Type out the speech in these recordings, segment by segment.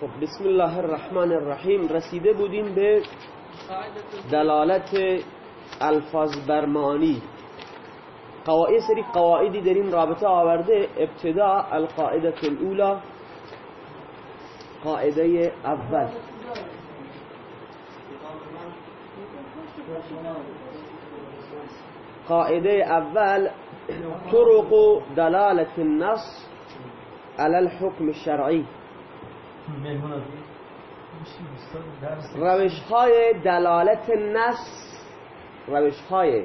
خب بسم الله الرحمن الرحیم. رسیده بودیم به دلالت الفاظ برمانی. قواعد سری قواعدی در این رابطه آورده ابتدا القاعده الاولى قاعده اول. قاعده اول طرق دلالة النص على الحكم الشرعي روش های دلالت نص روش های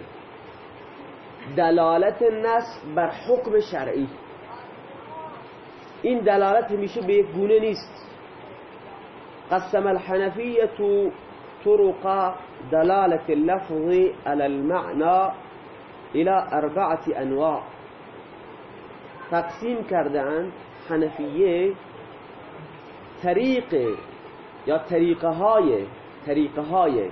دلالت نص بر حکم شرعی. این دلالت میشه به یک گونه نیست. قسم الحنفیه طرق دلالة اللفظ على المعنى الى اربعة انواع. تقسیم کردن حنفیه طریق یا طریقه های طریقه های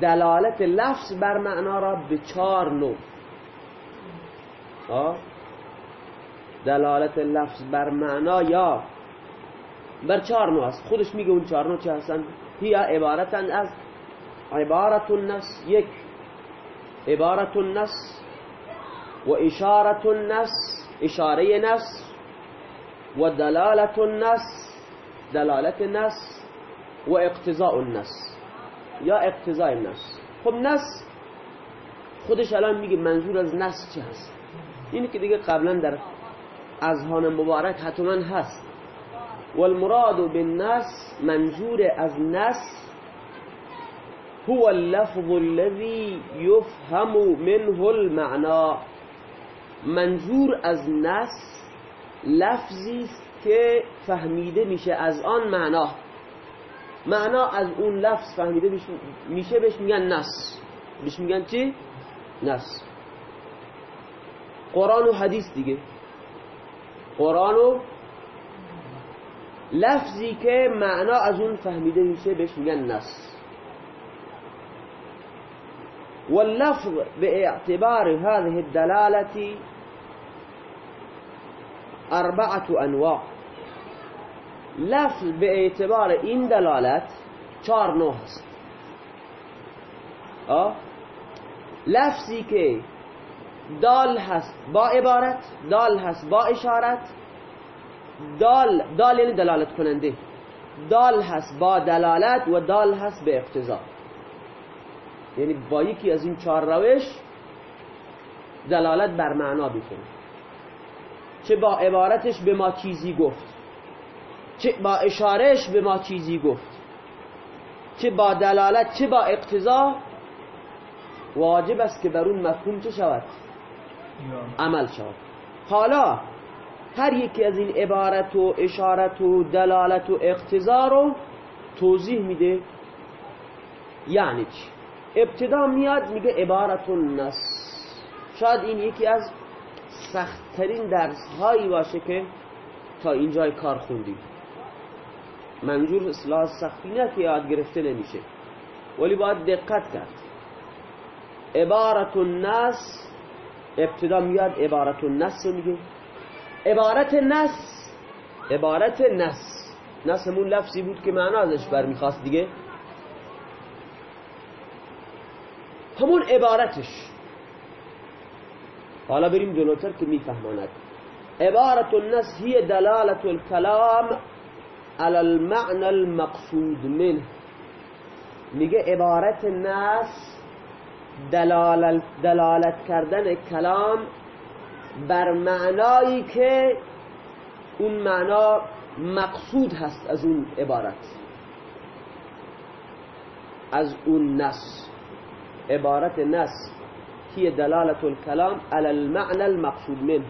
دلالت لفظ بر معنا را به چهار نوع. دلالت لفظ بر معنا یا بر چهار نوع است. خودش میگه اون چهار نوع چه هستن؟ هی عبارتن از عبارت النفس یک عبارت النفس و اشارت النفس اشاره نفس و دلالت النفس دلالت النفس و اقتضاء النفس یا اقتضاء النفس خب نفس خودش الان میگه منظور از نفس چه هست؟ اینی که دیگه قبلا در اذهان مبارک حتما هست. والمراد بالنفس منظور از نفس هو اللفظ الذي يفهم منه المعنى منظور از نس لفظی است که فهمیده میشه از آن معنا. معنا از اون لفظ فهمیده میشه بهش میگن نس بهش میگن چی؟ نس قرآن و حدیث دیگه. قرآن و لفظی که معنا از اون فهمیده میشه بهش میگن نس واللفظ باعتبار هذه الدلالة أربعة أنواع. لفظ به اعتبار این دلالت چهار نوع هست. لفظی که دال هست با عبارت دال هست با اشارت دال دال یعنی دلالت کننده. دال هست با دلالت و دال هست به اقتضا. یعنی با یکی از این چهار روش دلالت بر معنا بکنه چه با عبارتش به ما چیزی گفت. چه با اشارهش به ما چیزی گفت. چه با دلالت چه با اقتضا واجب است که بر اون مفهوم چه شود؟ عمل شود. حالا هر یکی از این عبارت و اشارت و دلالت و اقتضا رو توضیح میده. یعنی چی؟ ابتدا میاد میگه عبارت النص. شاید این یکی از سختترین درس هایی باشه که تا اینجای کار خوندیم. منظور اصلاح سختی نه که یاد گرفته نمیشه. ولی باید دقت کرد. عبارت النص ابتدا میاد عبارت النص رو میگه. عبارت نص عبارت نص نص همون لفظی بود که معنا ازش برمیخواست دیگه. همون عبارتش. حالا بریم جلوتر که میفهماند. عبارت النص هی دلالت الكلام على المعنى المقصود منه. میگه عبارت نص دلالت, کردن کلام بر معنایی که اون معنا مقصود هست از اون عبارت. از اون نص. عبارت نص هي دلالت الكلام على المعنى المقصود منه.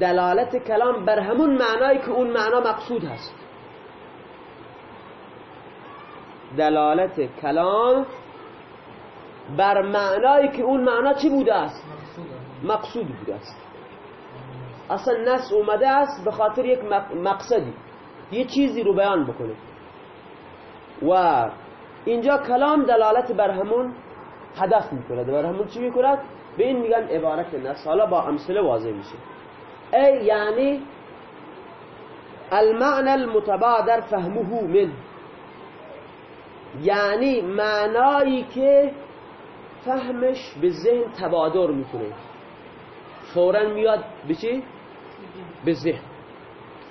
دلالت کلام بر همون معنایی که اون معنا مقصود هست. دلالت کلام بر معنایی که اون معنا چی بوده است؟ مقصود بوده است. اصلا نص اومده است به خاطر یک مقصدی. یه چیزی رو بیان بکنه. و اینجا کلام دلالت بر همون هدف می‌کنه بر همون چی می‌کند؟ به این میگن عبارت نص. حالا با امثله واضح میشه. ای یعنی المعنى المتبادر فهمه من. یعنی معنایی که فهمش به ذهن تبادر می‌کنه. فورا میاد به چی؟ به ذهن.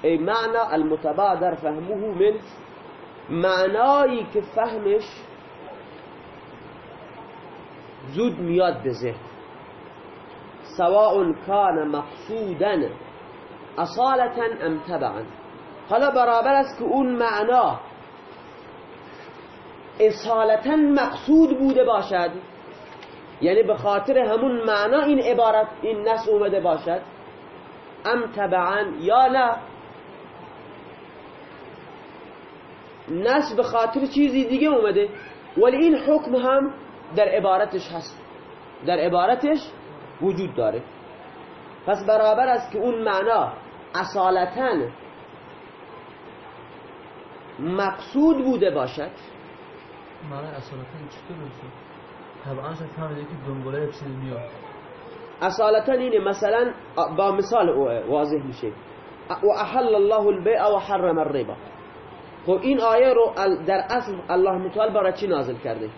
ای معنی المتبادر فهمه من معنایی که فهمش زود میاد به ذهن. سواء کان مقصودا اصالتا ام تبعا حالا برابر است که اون معنا اصالتا مقصود بوده باشد. یعنی به خاطر همون معنا این عبارت این نص اومده باشد. ام تبعا یا نه. نص به خاطر چیزی دیگه اومده. ولی این حکم هم در عبارتش هست. در عبارتش وجود داره. پس برابر است که اون معنا اصالتا مقصود بوده باشد معنی اصالتا چطور میشه طبعا شد فهمیده که دنباله چیزی میاد اصالتا اینه مثلا با مثال واضح میشه. و احل الله البيع و حرم الربا. خب این آیه رو در اصل الله متعال برای چی نازل کرده؟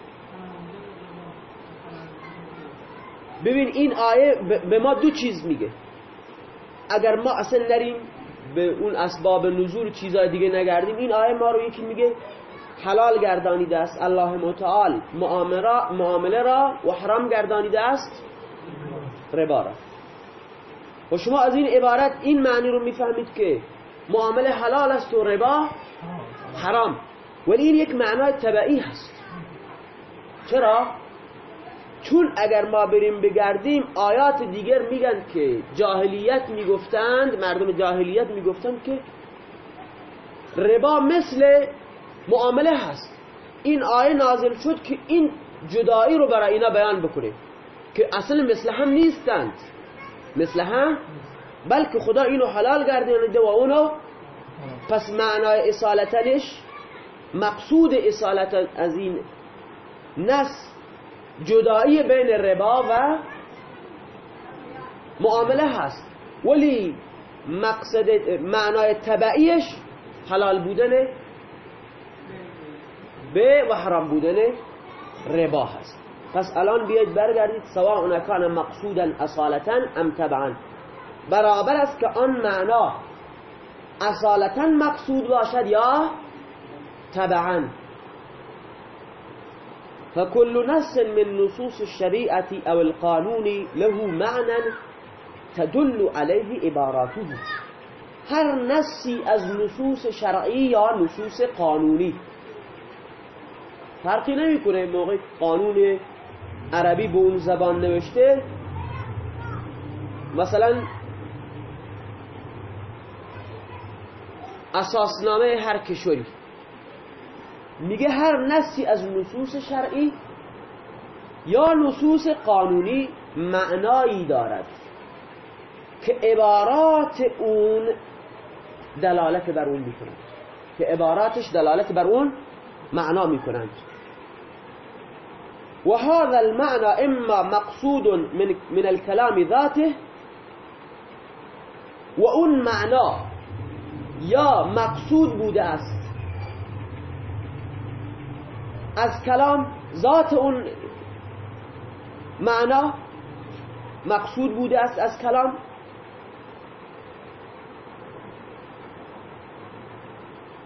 ببین این آیه به ما دو چیز میگه. اگر ما اصلا نریم به اون اسباب نزول چیزای دیگه نگردیم این آیه ما رو یکی میگه حلال گردانیده است. الله متعال. معامله را و حرام گردانیده است. ربا را. و شما از این عبارت این معنی رو می‌فهمید که معامله حلال است و ربا حرام. ولی این یک معنای طبعی هست. چرا؟ چون اگر ما بریم بگردیم آیات دیگر میگن که جاهلیت می‌گفتند مردم جاهلیت می‌گفتند که ربا مثل معامله هست. این آیه نازل شد که این جدایی رو برای اینا بیان بکنه که اصلا مثل هم نیستند. مثل هم؟ بلکه خدا اینو حلال گردانده و اونو پس معنای اصالتنش مقصود اصالت از این نس جدایی بین ربا و معامله هست. ولی مقصد معنای تبعیش حلال بودن به و حرام بودن ربا هست. پس الان بیاید برگردید سواء کان مقصودا اصالتا ام تبعا. برابر است که آن معنا اصالتا مقصود باشد یا تبعا. فكل نص من نصوص الشريعة أو القانون له معنى تدل عليه عباراته. هر نصی از نصوص شرعی یا نصوص قانونی. فرقی نمی‌کنه موقع قانون عربی به اون زبان نوشته. مثلا اساسنامه هر کشوری میگه هر نصی از نصوص شرعی یا نصوص قانونی معنایی دارد که عبارات اون دلالت بر اون می‌کنند که عباراتش دلالت بر اون معنا میکنند وهذا المعنى إما مقصود من, من الكلام ذاته وأن معناه يا مقصود بوده است. از کلام ذات اون معنا مقصود بوده است از کلام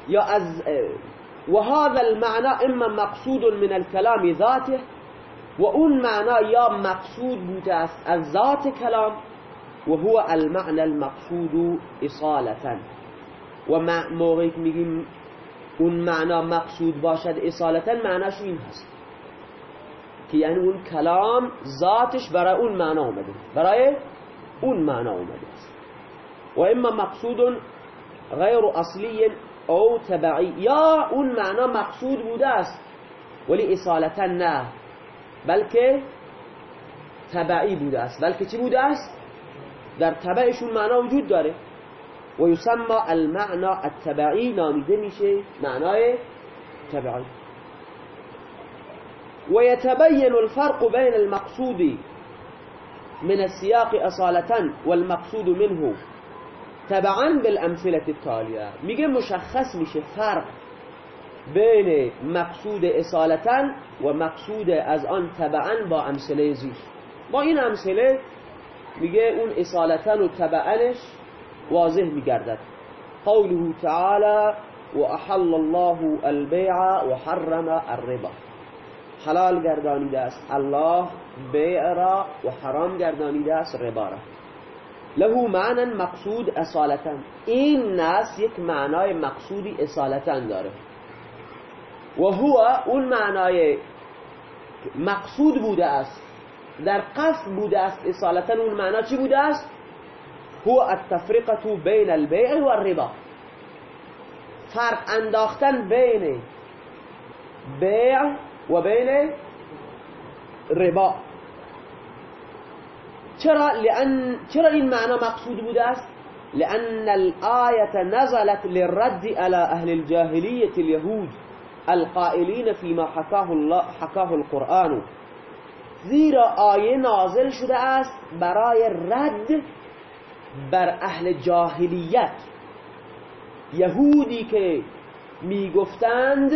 یا از وهذا المعنى إما مقصود من الكلام ذاته و اون معنا یا مقصود بوده است از ذات کلام و هو المعنى المقصود اصالتا و موقعی که میگیم اون مقصود باشد اصالتا معناش این هست. که یعنی اون کلام ذاتش برای اون معنا اومده. برای اون معنا اومده است. و اما مقصود غیر اصلی أو تبعی یا اون معنا مقصود بوده است. ولی اصالتا نه. بلکه تبعی بوده است. بلکه چی بوده است؟ در تبعشون معنا وجود داره. و یسمى المعنا التبعی. نامیده میشه معنای تبعی. ويتبين الفرق بين المقصود من السياق أصالة والمقصود منه. طبعا بالأمثلة التالیه میگه مشخص میشه فرق بین مقصود اصالتا و مقصود از آن طبعا با امثله زیر با این امثله میگه اون اصالتا و طبعنش واضح میگردد. قوله تعالى وأحل الله البيع وحرم الربا. حلال گردانیده است. الله بیع را و حرام گردانیده است ربا را. له معنی مقصود اصالتا این نص یک معنای مقصودی اصالتا داره. و هو اون معنای مقصود بوده است. در قصد بوده است اصالتا اون معنا چی بوده است؟ هو التفرقة بین البيع و الربا. فرق انداختن بین بیع و بین ربا. چرا لأن چرا این معنا مقصود بوده است لأن الآية نزلت للرد على أهل الجاهلية اليهود القائلين فيما حكاه الله حكاه القرآن. زیرا آیه نازل شده است برای رد بر أهل جاهلیت. یهودی که میگفتند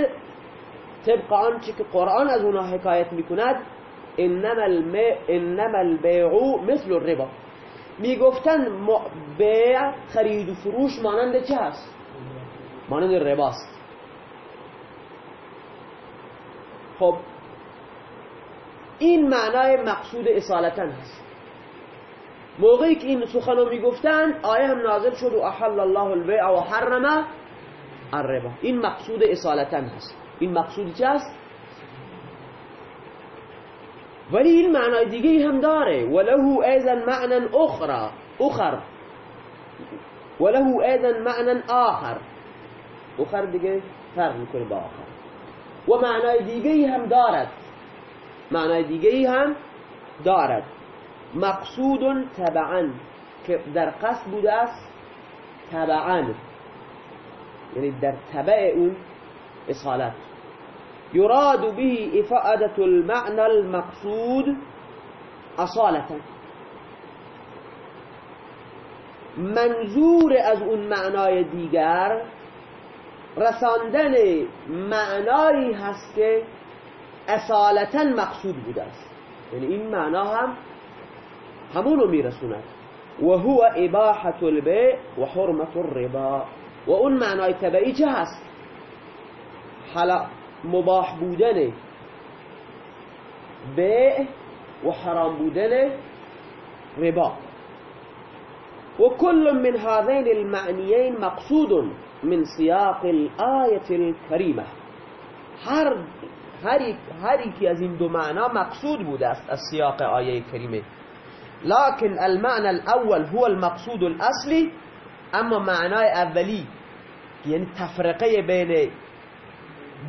طبق آنچه که قرآن از اونها حکایت میکند انما, انما البیع مثل الربا. می‌گفتند بیع خرید و فروش مانند چه هست مانند رباست خب این معنای مقصود اصالتا هست. موقعی که این سخن رو می‌گفتن آیه هم نازل شد و احل الله البیع و حرم الربا. این مقصود اصالتا هست. این مقصود چه هست ولی این معنای دیگه هم داره. وله ایضا معنی أخرى اخر. وله ایضا معنی آخر. اخر دیگه فرق میکنه با آخر. و معنای دیگه هم دارد. معنای دیگه هم دارد. مقصود تبعا که در قصد بوده است تبعا یعنی در تبع اون اصالت. يراد به إفادة المعنى المقصود أصالة. منظور از اون معنای دیگر رساندن معنایی هست که اصالتا مقصود بوده است. یعنی این معنا هم همونو میرسوند. و هو اباحة البيع و حرمت الربا. و اون معنای تبعی چه هست؟ مباح بودن بیع و حرام بودن ربا. وكل من هذين المعنيين مقصود من سياق الآية الكريمة. هر هر یکی از این دو معنا مقصود بوده است از سیاق آیه کریمه. لكن المعنى الأول هو المقصود الأصلي اما معنای اولی یعنی تفرقه بین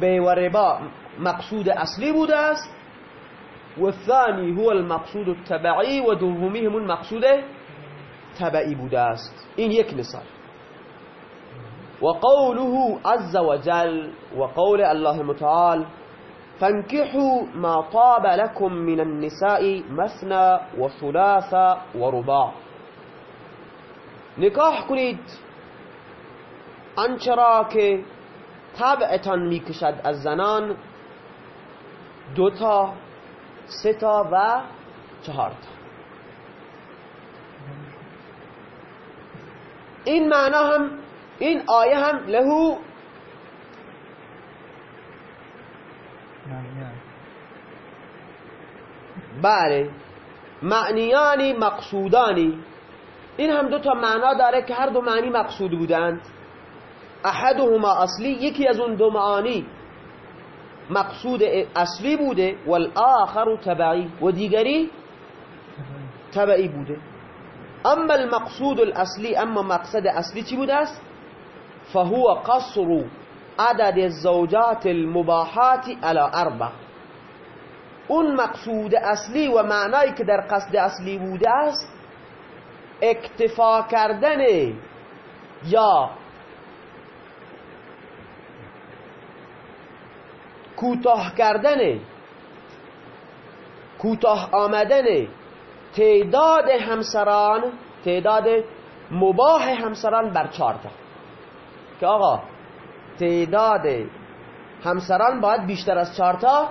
بي والربا مقصود أصلي بوداس والثاني هو المقصود التبعي ودومهم المقصود تبعي بوداست إن يك مثال. وقوله عز وجل وقول الله المتعال فانكحوا ما طاب لكم من النساء مثنى وثلاثة ورباع. نكاح كنيد أنشراك طبعتان می‌کشد از زنان دوتا سه تا و چهار تا. این معنا هم این آیه هم لهو بله معنیانی مقصودانی. این هم دو تا معنا داره که هر دو معنی مقصود بودند. أحدهما اصلی یکی از اون دو معانی مقصود اصلی بوده والآخر تبعی و دیگری تبعی بوده. أما المقصود الاصلی أما مقصد اصلی چی بوده است فهو قصر عدد الزوجات المباحات على أربع اون مقصود اصلی و معنایی که در قصد اصلی بوده است اکتفا کردن یا کوتاه کردن کوتاه آمدن تعداد همسران تعداد مباح همسران بر چارتا که آقا تعداد همسران باید بیشتر از چارتا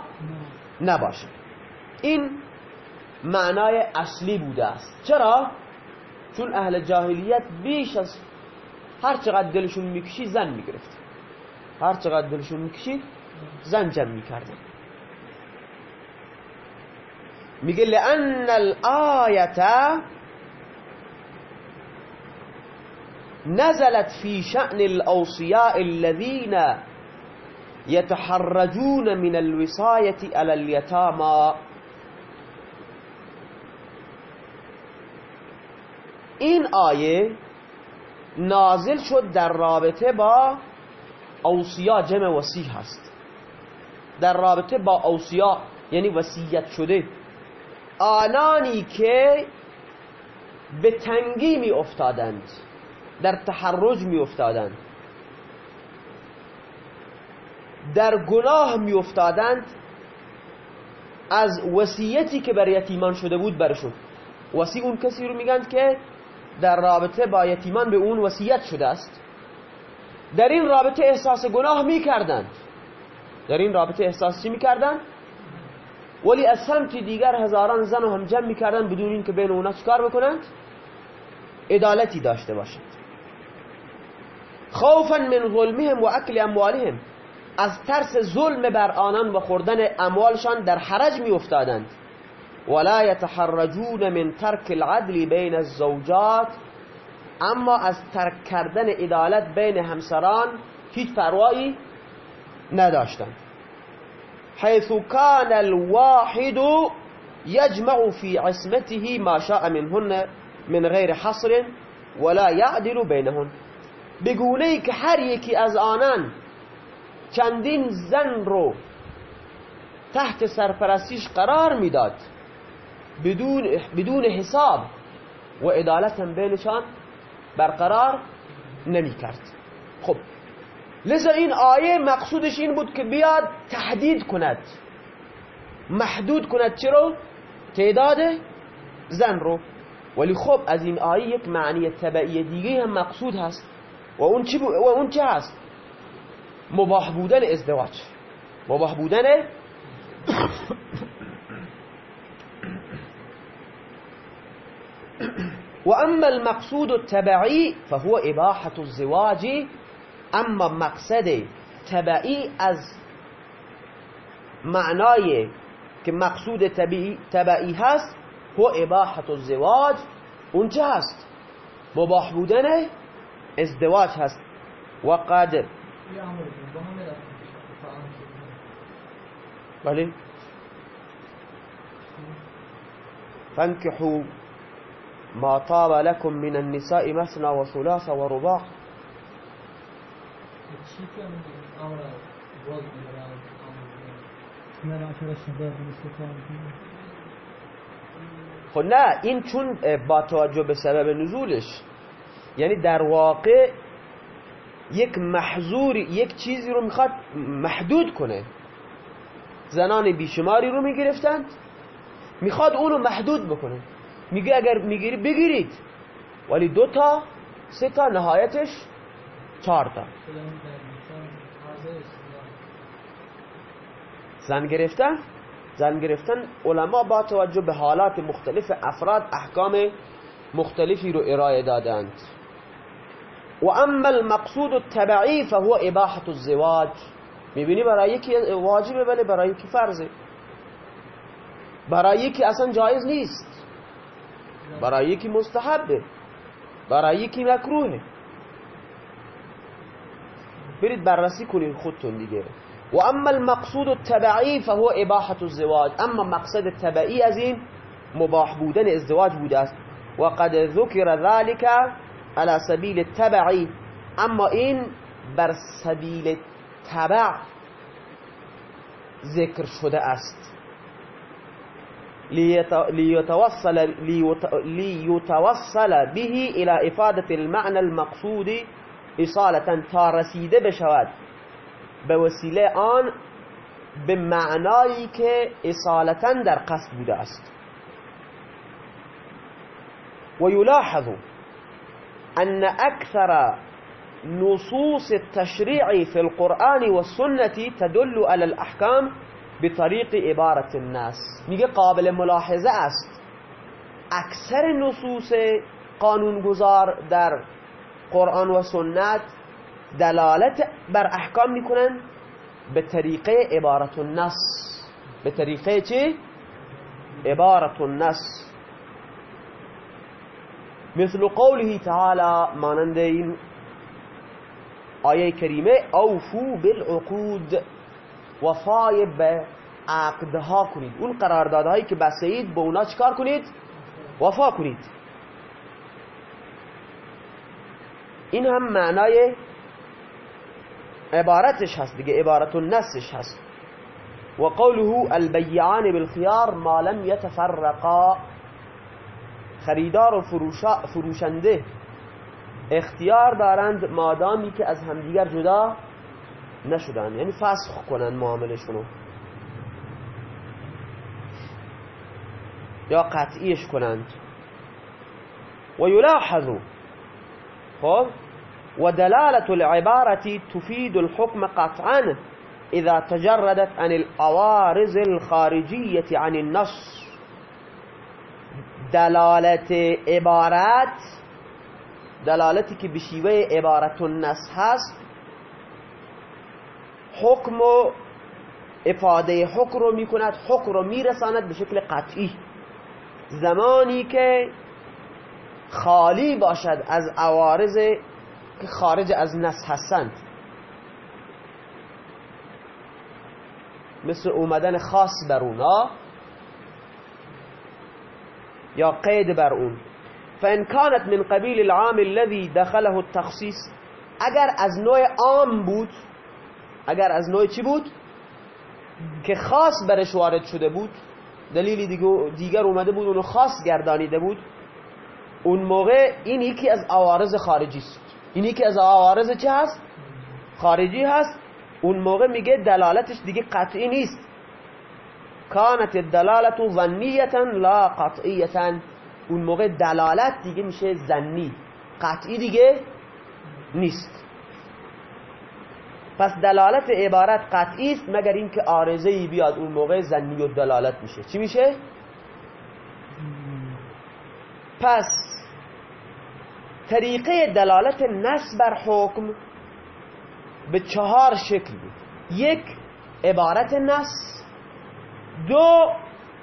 نباشه. این معنای اصلی بوده است. چرا؟ چون اهل جاهلیت بیش از هر چقدر دلشون می‌کشی زن می‌گرفت. هر چقدر دلشون می‌کشید زن جمع میکردن میگه لأن الآیت نزلت في شأن الأوصياء الذين يتحرجون من الوصاية على اليتامى این آیه نازل شد در رابطه با اوصیا جمع وسیع هست. در رابطه با اوصیا یعنی وصیت شده. آنانی که به تنگی می افتادند در تحرج می افتادند در گناه می افتادند از وصیتی که بر یتیمان شده بود برشون. وصی اون کسی رو میگن که در رابطه با یتیمان به اون وصیت شده است. در این رابطه احساس گناه می‌کردند. در این رابطه احساس چی می‌کردند ولی از سمت دیگر هزاران زن و هم جمع می‌کردن بدون اینکه بین اونا چکار بکنند؟ عدالتی داشته باشند. خوفا من ظلمهم و اکل اموالهم. از ترس ظلم بر آنان و خوردن اموالشان در حرج می افتادند ولا يتحرجون من ترک العدل بین الزوجات. اما از ترک کردن عدالت بین همسران هیچ پروایی نداشتند حيث كان الواحد يجمع في عصمته ما شاء منهن من غير حصر ولا يعدل بينهن. بگونه که هر از آنان زن رو تحت سرپرستیش قرار میداد بدون بدون حساب و عدالت هم بینشان برقرار نمی خب لذا این آیه مقصودش این بود که بیاد تحدید کند. محدود کند چرا؟ تعداد زن رو. ولی خب از این آیه یک معنی تبعی دیگه هم مقصود هست. و اون چی, و اون چه هست؟ مباح بودن ازدواج. مباح بودن وأما المقصود التبعي فهو إباحة الزواج اما مقصد تبعی از معنای که مقصود تبعی هست هو اباحت الزواج. اونجا هست. مباح بودن ازدواج هست. و قادر بله. فانكحوا ما طاب لكم من النساء مثنى وثلاث ورباع. خب نه این چون با توجه به سبب نزولش یعنی در واقع یک محظوری یک چیزی رو می‌خواد محدود کنه. زنان بیشماری رو می‌گرفتند می‌خواد اونو محدود بکنه. میگه اگر می‌گیری بگیرید. ولی دو تا سه تا نهایتش چهار تا. زن گرفتن؟ زن گرفتن علما با توجه به حالات مختلف افراد احکام مختلفی رو ارائه دادند. و اما المقصود التبعی فهو اباحة الزواج. می‌بینی برای یکی واجبه بله برای یکی فرضه. برای یکی اصلا جایز نیست. برای یکی مستحبه. برای یکی مکروهه. برید بررسی کنید خودتون دیگه. و اما المقصود التبعی فهو اباحة الزواج. اما مقصد تبعی از این مباح بودن ازدواج بوده است. و قد ذکر ذلك على سبیل التبعی. اما این بر سبیل تبع ذکر شده است. ليتوصل, ليتوصل به إلى إفادة المعنى المقصود اصالتا تا رسیده بشود به وسیله آن به معنایی که اصالتا در قصد بوده است. و یلاحظ أن أكثر نصوص التشريع في القرآن والسنة تدل على الأحكام بطريق عبارة الناس. میگه قابل ملاحظه است. اکثر نصوص قانونگذار در قرآن و سنت دلالت بر احکام می‌کنن به طریقه عبارت النص. به طریقه چی؟ عبارت النص. مثل قوله تعالی مانند این آیه کریمه اوفو بالعقود وفای به عقدها کنید. اون قراردادهایی که بسید به اونا چکار کنید؟ وفا کنید. این هم معنای عبارتش هست دیگه عبارت النسش هست. و قوله البیعان بالخيار ما لم يتفرقا خریدار و فروشنده اختیار دارند مادامی که از همدیگر جدا نشدن. یعنی فسخ کنن معاملشونو. یا قطعیش کنند. و یلاحظو خب و دلالة العبارة تفید الحكم قطعا إذا تجردت عن الأوارز الخارجية عن النص. دلالت عبارت دلالتی که به شیوه عبارت النص هست. حکم و افاده حکم رو میکند حکم رو میرساند به شکل قطعی. زمانی که خالی باشد از عوارض که خارج از نص هستند. مثل اومدن خاص بر اونا یا قید بر اون. فان كانت من قبیل العام الذي دخله التخصيص اگر از نوع عام بود اگر از نوع چی بود؟ که خاص برش وارد شده بود دلیلی دیگر اومده بود اونو خاص گردانیده بود اون موقع این یکی از عوارض خارجی است. این یکی از عوارض چه هست؟ خارجی هست. اون موقع میگه دلالتش دیگه قطعی نیست. کانت الدلالت ظنیتا لا قطعیتا اون موقع دلالت دیگه میشه زنی قطعی دیگه نیست. پس دلالت عبارت قطعی است مگر اینکه آرزه ای بیاد اون موقع زنی و دلالت میشه. چی میشه؟ پس طریقه دلالت نص بر حکم به چهار شکل بود. یک عبارت نص دو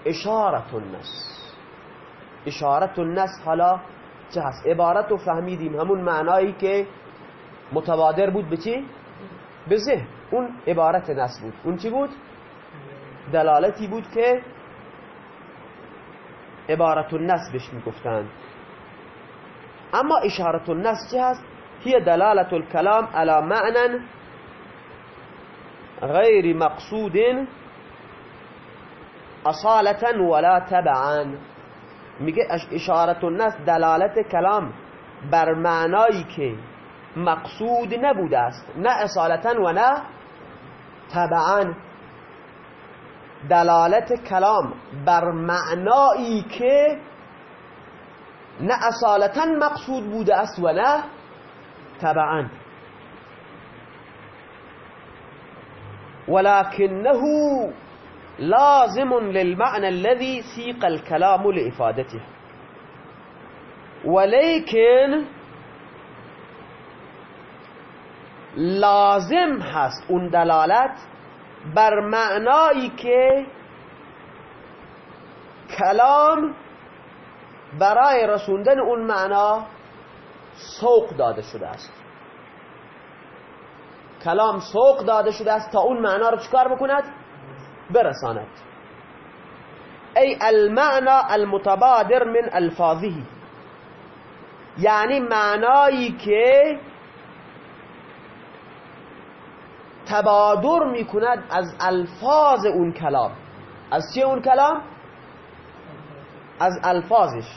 اشارت النص اشارت النص حالا چه هست؟ عبارت رو فهمیدیم. همون معنایی که متبادر بود به چی؟ به ذهن. اون عبارت نص بود. اون چی بود؟ دلالتی بود که عبارت النص بهش می‌گفتند. اما اشارت النص چه هست؟ هي دلالة الكلام على معنى غير مقصود اصالة ولا تبعا. میگه اشارت النص دلالت کلام بر معنایی که مقصود نبوده است. نه اصالتا و نه تبعا. دلالت کلام بر معنایی که نه اصالتا مقصود بوده است و نه تبعا. ولكنه لازم للمعنى الذي سيق الكلام لإفادته. ولكن لازم هست اون دلالت بر معنایی که کلام برای رسوندن اون معنا سوق داده شده است. کلام سوق داده شده است تا اون معنا رو چکار بکند؟ برساند. ای المعنى المتبادر من الفاظه. یعنی معنایی که تبادر می‌کند از الفاظ اون کلام. از چه اون کلام؟ از الفاظش.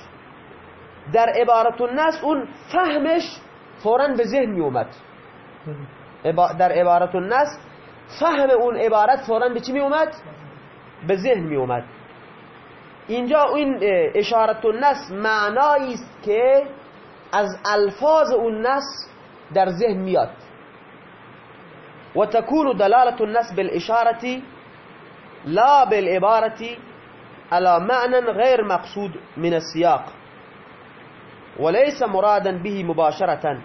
در عبارت الناس اون فهمش فورا به ذهن می اومد در عبارت الناس فهم اون عبارت فورا به چی می اومد؟ به ذهن می اومد اینجا این اشارت الناس معنایی است که از الفاظ اون نص در ذهن میاد. و تكون دلالة النص بالإشارة لا بالعبارة على معنى غير مقصود من السياق. وليس مرادا به مباشرة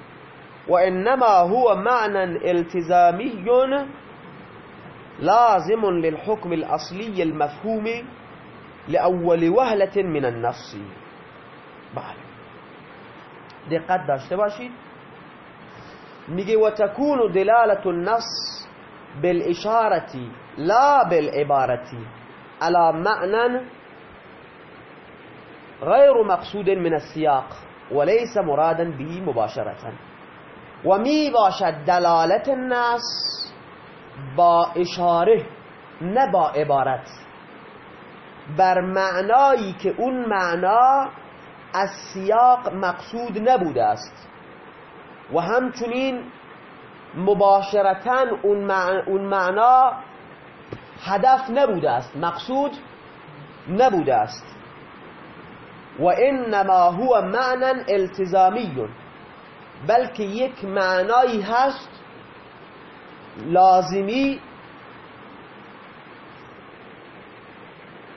وإنما هو معنى التزامي لازم للحكم الأصلي المفهوم لأول وهلة من النص بله دقت داشته باشید. میگه و تكون دلالة النص بالإشارة لا بالعبارة. على معنى غير مقصود من السياق وليس مرادا به مباشرة. ومي باشد دلالة النص با اشاره نه با عبارت. بر معنایی که اون معنا از سیاق مقصود نبوده است. و همچنین مباشرتا اون معنا هدف نبوده است. مقصود نبوده است. و انما هو معنى التزامی. بلکه یک معنایی هست لازمی.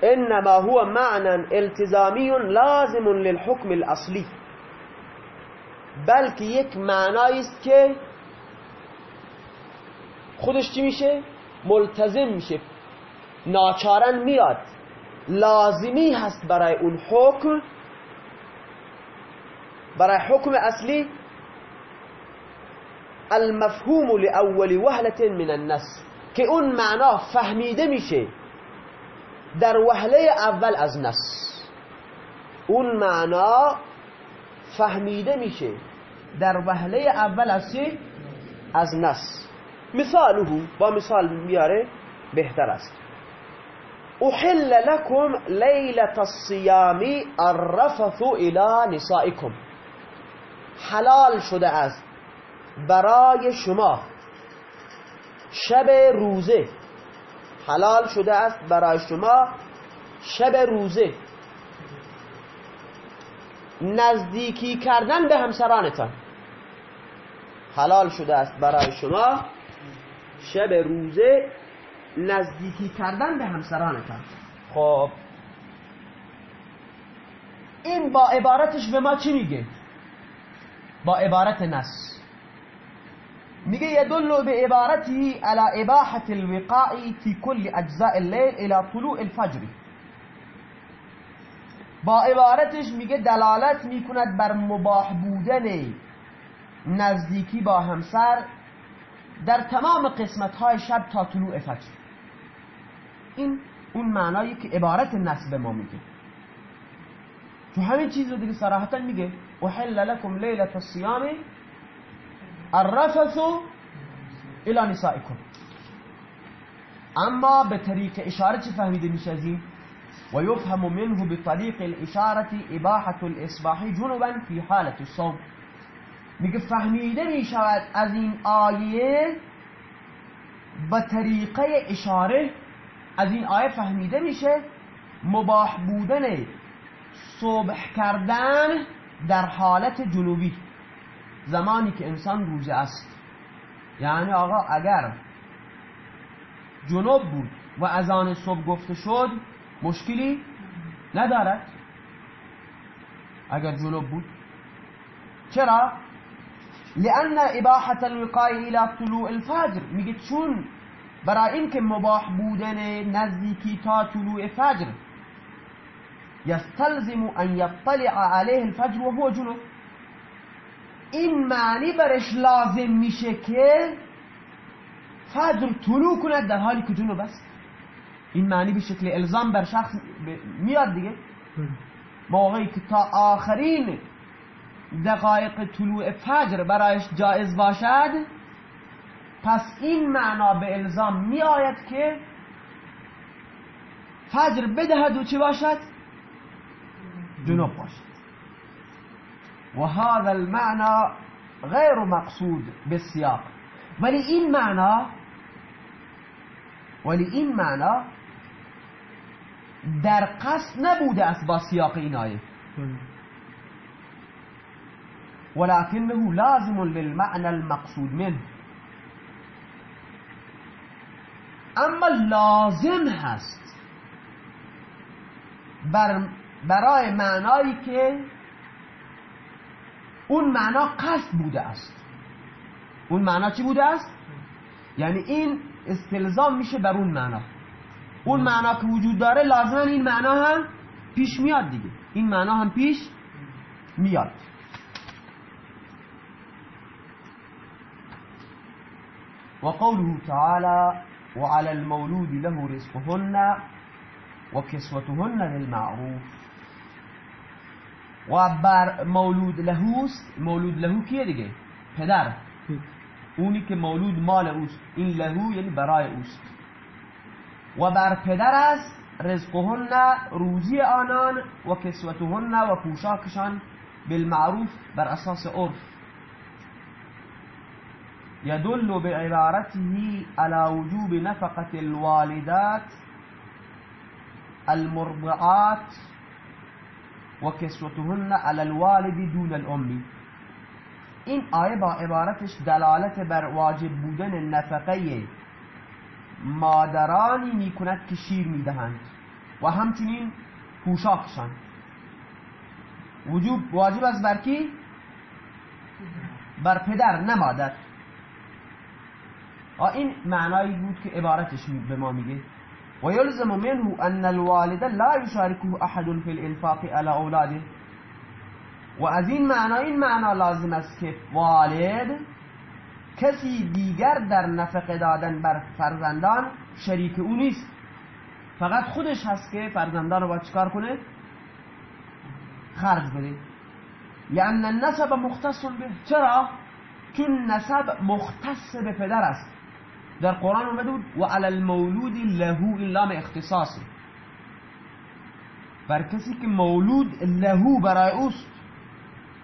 انما هو معنى التزامی لازم للحكم الاصلی. بلکه یک معنایی است که خودش چی میشه؟ ملتزم میشه. ناچارن میاد. لازمی هست برای اون حکم. برای حکم اصلی. المفهوم لأول وهلة من النص. که اون معنا فهمیده میشه. در وهله اول از نص. اون معنا فهمیده میشه. در وهله اول از؟ از نص. مثاله. با مثال میاره بهتر است. احل لكم ليلة الصيام الرفث الى نسائكم. حلال شده است برای شما. شب روزه. حلال شده است برای شما شب روزه. نزدیکی کردن به همسرانتان. حلال شده است برای شما شب روزه. نزدیکی کردن به همسرانتان. خب. این با عبارتش به ما چی میگه؟ با عبارت نص. میگه يدل بعبارته على اباحة الوقاء في كل اجزاء الليل الى طلوع الفجر. با عبارتش میگه دلالت می‌کند بر مباح بودن نزدیکی با همسر در تمام قسمت های شب تا طلوع فجر. این اون معنایی که عبارت نصب ما میگه. تو همین چیز رو دیگه صراحتا میگه. وحل لكم لیلة الصیام الرفث إلى نسائكم اما به طریق اشاره چه فهمیده میشه از این؟ و یفهم منه بطریق الاشارة اباحة الاصباح جنبا فی حالت الصوم. میگه فهمیده میشود از این آیه به طریقه اشاره از این آیه فهمیده میشه مباح بودن صبح کردن در حالت جنوبی. زمانی که انسان روزه است. یعنی آقا اگر جنوب بود و از آن صبح گفته شد مشکلی ندارد. اگر جنوب بود. چرا؟ لأن اباحة الوقای الى طلوع الفجر. میگه چون برای اینکه مباح بودن نزدیکی تا طلوع فجر. یستلزم ان یطلع علیه الفجر و هو جنوب. این معنی برش لازم میشه که فجر طلوع کند در حالی که جنوب است. این معنی به شکل الزام بر شخص میاد دیگه. موقعی که تا آخرین دقایق طلوع فجر برایش جایز باشد پس این معنا به الزام می آید که فجر بدهد و چی باشد؟ جنوب باشد. و هذا المعنى غیر مقصود بالسیاق ولی این معنا ولی این معنا در قصد نبوده است با سیاق این آیه. ولكنه لازم للمعنى المقصود منه. اما لازم هست بر برای معنایی که اون معنا قصد بوده است. اون معنا چی بوده است؟ یعنی این استلزام میشه بر اون معنا. اون معنا که وجود داره لازما این معنا هم پیش میاد دیگه. این معنا هم پیش میاد. وقوله تعالى وعلى المولود له رزقهن وكسوتهن بالمعروف و بر مولود لهوست مولود لهو کیه دیگه پدر. اونی که مولود مال اوست این لهو یعنی برای اوست. و بر پدر است رزقهن روزی آنان و کسوتهن و پوشاکشان بالمعروف بر أساس عرف. يدل بعبارته على وجوب نفقة الوالدات المرضعات وكسوتهن على الوالد دون الأم. این آیه با عبارتش دلالت بر واجب بودن نفقه مادرانی می‌کند که شیر می‌دهند و همچنین پوشاکشان. وجوب واجب از بر کی؟ بر پدر نه مادر. این معنایی بود که عبارتش به ما میگه. و یلزم منه ان الوالد لا يشاركه احد في الانفاق على اولاده. و از این معنا این معنا لازم است که والد کسی دیگر در نفقه دادن بر فرزندان شریک او نیست. فقط خودش هست که فرزندان رو باید چکار کنه؟ خرج بده. لأن النسب مختص به چرا؟ چون نسب مختص به پدر است. در قرآن اومده بود و علی المولود لهو این لام اختصاصی بر کسی که مولود لهو برای اوست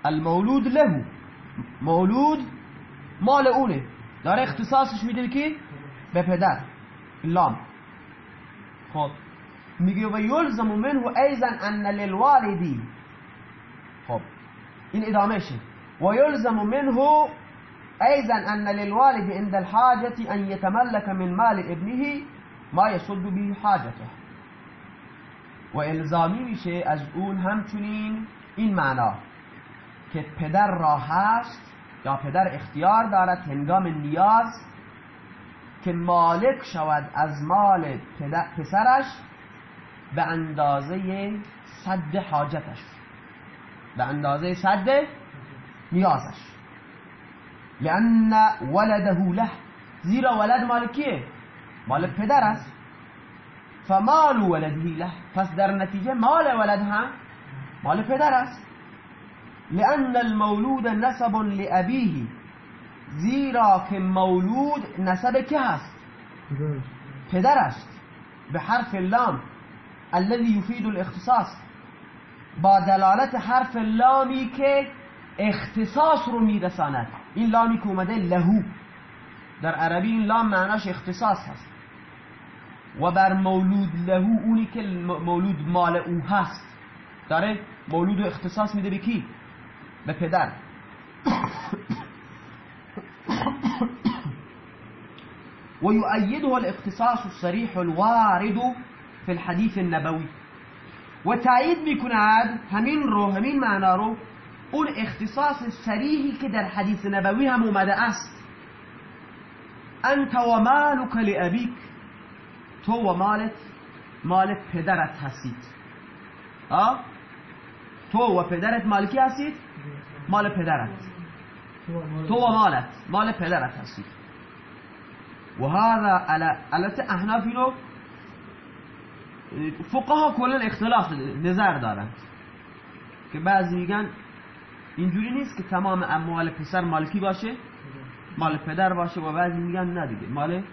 المولود لهو مولود مال اونه. داره اختصاصش میده که به پدر. لام. خب. میگه و یلزم منه ایضا ان للوالدی خب. این ادامهشه. و یلزم منه أيضا أن للوالد عند الحاجة أن يتملك من مال ابنه ما يسد به حاجته. و الزامی میشه از اون همچنین این معنا که پدر را هست یا پدر اختیار دارد هنگام نیاز که مالک شود از مال پسرش به اندازه صد حاجتش به اندازه صد نیازش. لأن ولده له. زیرا ولد مال کیه مال پدر است. فمال ولده له. پس در نتیجه مال ولد هم مال پدر است. لأن المولود نسب لأبيه زیرا که مولود نسب که هست؟ پدر است. به حرف اللام الذي يفيد الاختصاص. با دلالت حرف لامی که اختصاص رو میرساند. این لامی که اومده لهو. در عربی این لام معناش اختصاص هست. و بر مولود لهو اونی که مولود مال أو هست. داره مولود و اختصاص میده به کی؟ به پدر. و یؤیده الاختصاص الصریح الوارد في الحديث النبوي و تأیید میکند همین رو همین معنا رو اون اختصاص سریحی که در حدیث نبوی هم اومده است أنت و مالک لابیک تو و مالت مال پدرت هستید. آه؟ تو و پدرت مالکی هستید؟ مال پدرت. تو و مالت مال پدرت هستید. و هذا علت احناف اینو فقها کلا اختلاف نظر دارند که بعضی میگن اینجوری نیست که تمام اموال پسر مالکی باشه؟ مال پدر باشه و بعضی میگن نه دیگه مال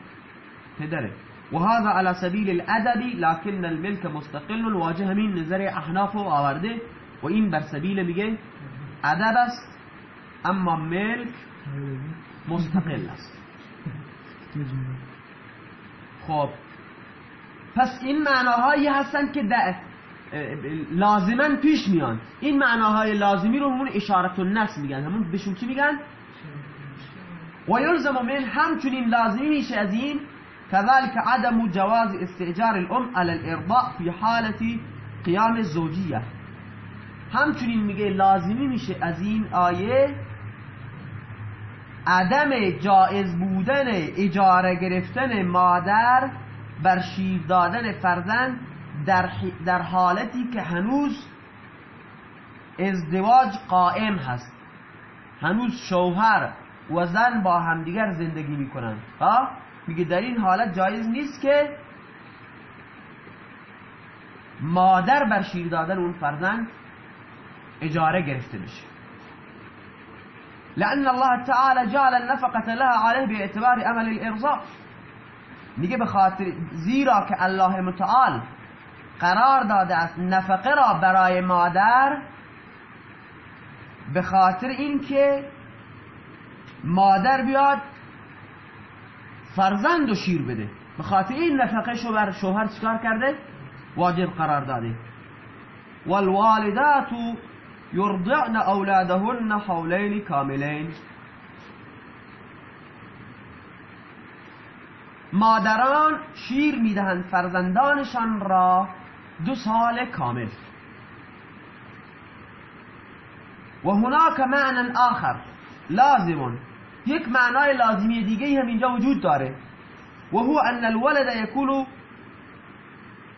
پدره. و هذا على سبیل الادب لكن الملك مستقل واجه همین نظر احناف و آورده. و این بر سبیل میگه ادب است اما ملک مستقل است. خب پس این معناهایی هستن که لازما پیش میان. این معناهای لازمی رو همون اشارت النفس میگن. همون بهشون چی میگن؟ و یلزم من همچنین لازمی میشه از این كذلك عدم جواز استئجار الام على الارضاء في حالة قیام زوجیه. همچنین میگه لازمی میشه از این آیه عدم جائز بودن اجاره گرفتن مادر بر شیر دادن فرزند در, در حالتی که هنوز ازدواج قائم هست. هنوز شوهر و زن با همدیگر زندگی می‌کنن ها؟ میگه در این حالت جایز نیست که مادر بر شیر دادن اون فرزند اجاره گرفته بشه. لأن الله تعالى جعل النفقة لها عليه باعتبار عمل الارضاء میگه به خاطر زیرا که الله متعال قرار داده است نفقه را برای مادر به خاطر اینکه مادر بیاد فرزند و شیر بده. به خاطر این نفقه شو بر شوهر چکار کرده؟ واجب قرار داده. والوالدات يرضعن اولادهن حولین کاملین. مادران شیر می‌دهند فرزندانشان را دو سال کامل. و هناك معنى آخر لازم یک معنای لازمی دیگه هم اینجا وجود داره. و هو ان الولد يكون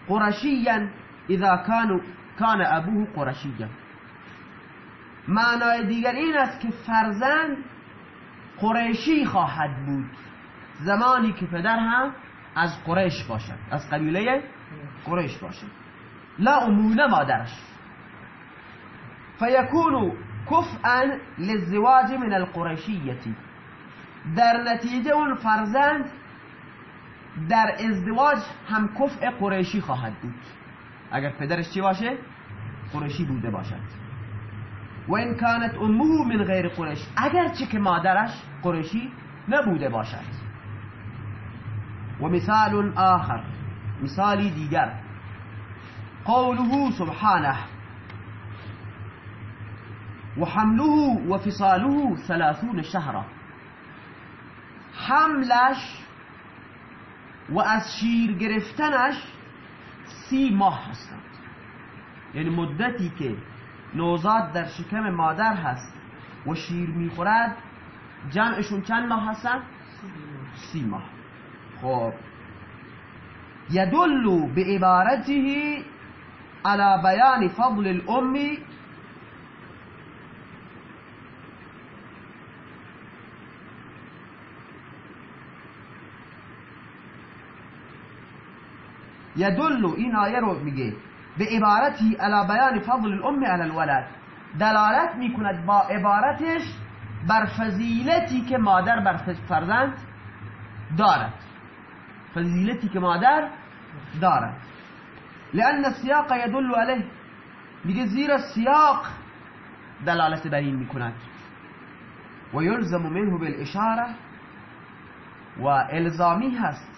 قرشيا اذا كان كان ابوه قرشيا معنای دیگر این است که فرزند قریشی خواهد بود. زمانی که پدر هم از قریش باشد از قبیله قریش باشد. لا امونه مادرش فیکون کفعا للزواج من القریشیتی در نتیجه اون فرزند در ازدواج هم کفع قریشی خواهد بود. اگر پدرش چی باشه؟ قریشی بوده باشد. و این کانت امه من غیر قریش. اگر چه که مادرش قریشی نبوده باشد. و مثال آخر مثالی دیگر. قوله سبحانه. وحمله وفصاله ثلاثون شهرا. حملش و از شیر گرفتنش سی ماه هستند. یعنی مدتی که نوزاد در شکم مادر هست و شیر می‌خورد جمعشون چند ماه هستند؟ سی ماه. خب. يدل بعبارته على بيان فضل الأم يدل این آیه رو میگه على بیان فضل الأم على الولد. دلالت میکند با عبارتش بر فضیلتی که مادر بر فرزند دارد فضیلتی که مادر دارد لأن السیاق يدل عليه. میگه زیرا سیاق دلالت بر این می‌کند. و یلزم منه بالاشاره و الزامی هست.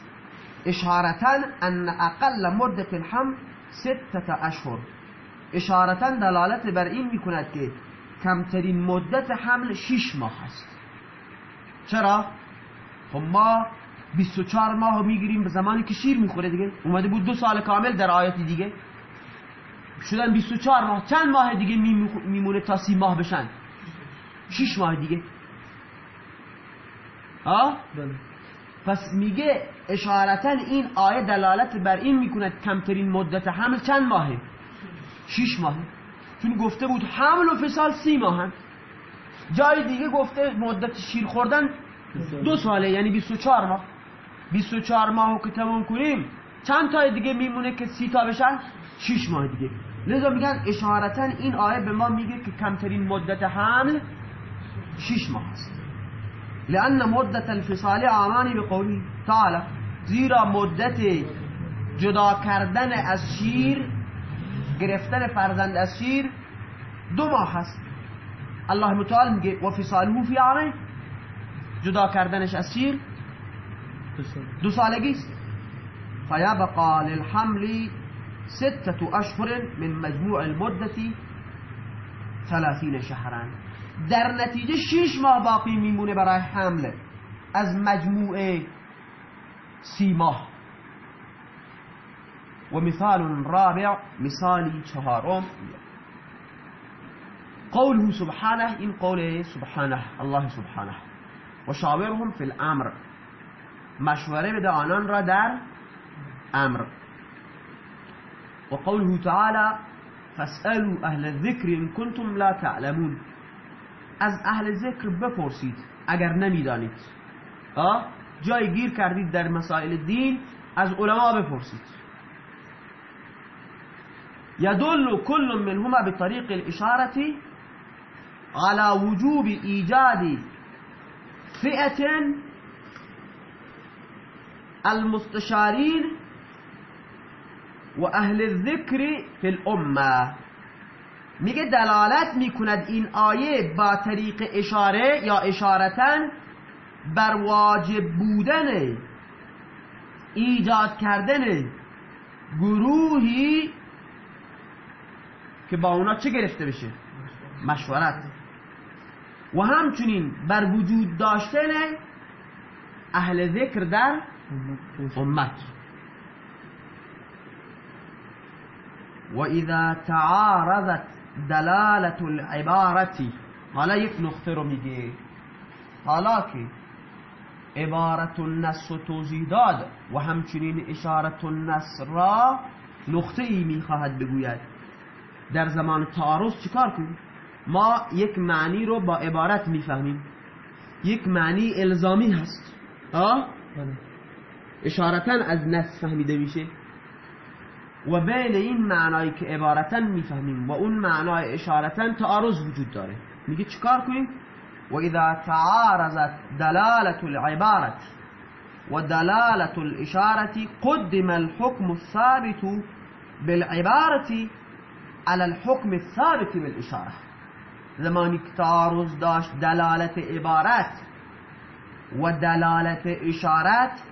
اشارتا ان اقل مدت الحمل ستت اشهر اشارتا دلالت بر این می‌کند که کمترین مدت حمل شش ماه است. چرا؟ خب ما 24 ماه می‌گیریم به زمانی که شیر می‌خوره دیگه. اومده بود دو سال کامل در آیت دیگه. شدن 24 ماه چند ماه دیگه میمونه تا سی ماه بشن؟ 6 ماه دیگه. ها؟ بله. پس میگه اشارتا این آیه دلالت بر این می‌کند کمترین مدت حمل چند ماهه؟ 6 ماهه چون گفته بود حمل و فصال سی ماهن جای دیگه گفته مدت شیر خوردن دو ساله یعنی 24 ماه. 24 ماهو که تمام کنیم چند تا دیگه میمونه که سی تا بشن؟ 6 ماه دیگه. لذا میگن اشارتا این آیه به ما میگه که کمترین مدت حمل 6 ماه است. لأن مدت الفصال عامانی به قولی تعالی زیرا مدت جدا کردن از شیر گرفتن فرزند از شیر دو ماه هست الله متعال میگه و فصاله فی عامه جدا کردنش از شیر دو سالگی است فیبقى للحمل ستة أشهر من مجموع المدة ثلاثين شهرا. در نتیجه شش ماه باقی میمونه برای حمل. از مجموعه سی ماه. و مثال رابع مثالی چهارم. قوله سبحانه این قول سبحانه الله سبحانه. و شاورهم فی الامر. مشوره بده آنان را در أمر. و قوله تعالى فاسألوا أهل الذکر إن کنتم لا تعلمون. از أهل ذکر بپرسید اگر نمیدانید. جای گیر کردید در مسائل دین از علما بپرسید. يدل كل منهما بطريق الإشارة على وجوب إيجاد فئة المستشارين و اهل الذکر فی الامه میگه دلالت می‌کند این آیه با طریق اشاره یا اشارتن بر واجب بودن ایجاد کردن گروهی که با اونا چه گرفته بشه؟ مشورت. و همچنین بر وجود داشتن اهل ذکر در امت و اذا تعارضت دلالت العبارتی حالا یک نقطه رو میگه حالا که عبارت النص توضیح داد و همچنین اشارت النص را نقطة ای میخواهد بگوید. در زمان تعارض چیکار کنیم؟ ما یک معنی رو با عبارت میفهمیم. یک معنی الزامی هست. آه؟ اشارتا از نص فهمیده میشه. و بین این معنایی که عبارتا می‌فهمیم و اون معنای اشارتا تعارض وجود داره. میگه چیکار کنیم؟ و اذا تعارضت دلالت العبارت و دلالت الاشارة قدم الحكم الثابت بالعبارة على الحكم الثابت بالاشاره زمانی که تعارض داشت دلالت عبارت و دلالت اشارت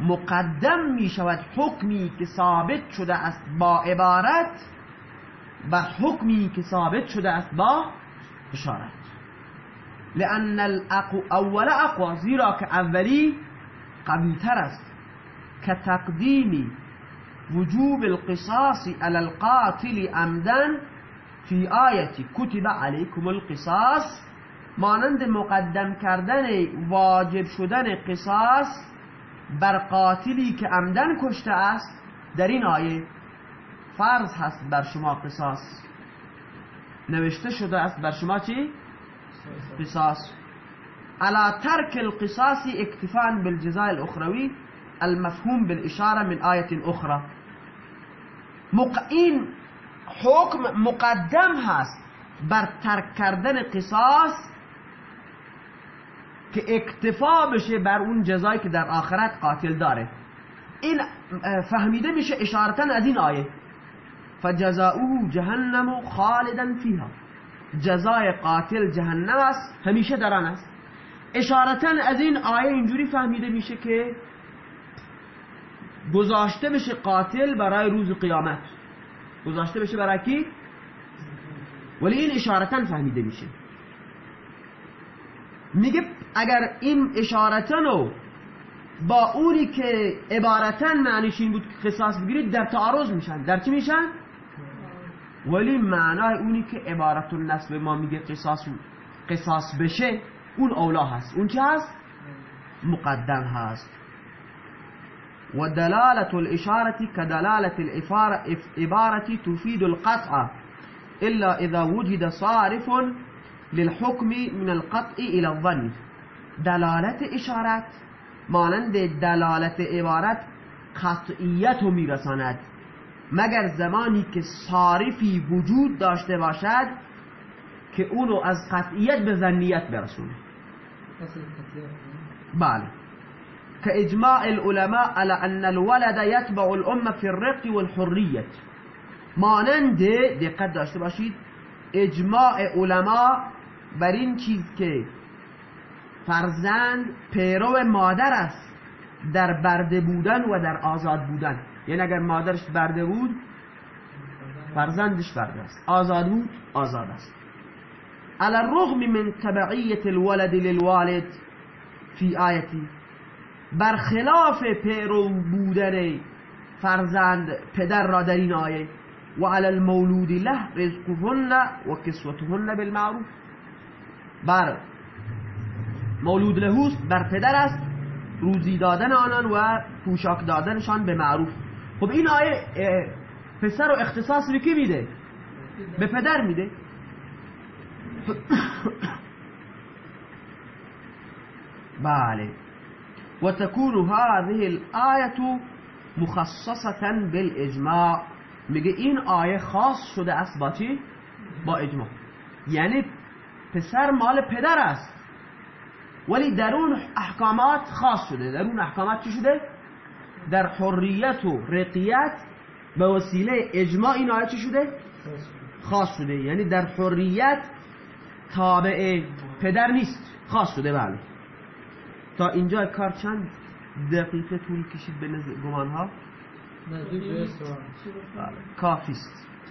مقدم می شود حکمی که ثابت شده است با عبارت و حکمی که ثابت شده است با اشارت لأن الاقو اول اقوا زیرا که اولی قویتر است. که تقدیم وجوب القصاص على القاتل عمدا فی آیتی کتب علیکم القصاص مانند مقدم کردن واجب شدن قصاص بر قاتلی که عمدن کشته است در این آیه فرض هست بر شما قصاص نوشته شده است بر شما چی؟ قصاص على ترك القصاص اكتفاء بالجزاء الاخروي المفهوم بالاشاره من آیه اخرى. این حکم مقدم هست بر ترک کردن قصاص که اکتفا بشه بر اون جزایی که در آخرت قاتل داره. این فهمیده میشه اشارتا از این آیه. فجزاؤه جهنم خالدا فیها. جزای قاتل جهنم است همیشه در آن است. اشارتا از این آیه اینجوری فهمیده میشه که گذاشته بشه قاتل برای روز قیامت. گذاشته بشه برای کی؟ ولی این اشارتا فهمیده میشه. میگه اگر این اشارتن با اونی که عبارتا معنیش این بود که قصاص بگیرید در تعارض میشن در چی میشن؟ ولی معنای اونی که عبارت النصب ما میگه قصاص قصاص بشه اون اولا هست اون چه هست؟ مقدم هست و دلالت الاشارة كدلالة العبارة تفيد القطع إلا إذا وجد صارف للحكم من القطع الى الظن دلالت اشارت مانند دلالت عبارت قطعیت رو میرساند. مگر زمانی که صارفی وجود داشته باشد که اونو از قطعیت به ظنیت برسونه. بله. كإجماع العلماء على أن الولد يتبع الأمة في الرق والحرية. مانند دقت داشته باشید اجماع علما بر این چیز که فرزند پیرو مادر است در برده بودن و در آزاد بودن. یعنی اگر مادرش برده بود فرزندش فرد است. آزاد بود آزاد است. على الرغم من تبعیت الولد للوالد فی آیتی. برخلاف پیرو بودن فرزند پدر را در این آیه و علی المولود له رزقهن و کسوتهن بالمعروف. بر مولود لهوست بر پدر است. روزی دادن آنان و پوشاک دادنشان به معروف. خب این آیه پسر رو اختصاص به کی میده؟ به پدر میده. بله. و تكون هذه الآية مخصصة بالاجماع میگه این آیه خاص شده است با چی؟ با اجماع. یعنی پسر مال پدر است. ولی در اون احکامات خاص شده. در اون احکامات چی شده؟ در حریت و رقیت به وسیله اجماع این آیه چی شده؟ خاص شده. یعنی در حریت تابع پدر نیست. خاص شده بله. تا اینجا کار چند دقیقه طول کشید به گمان ها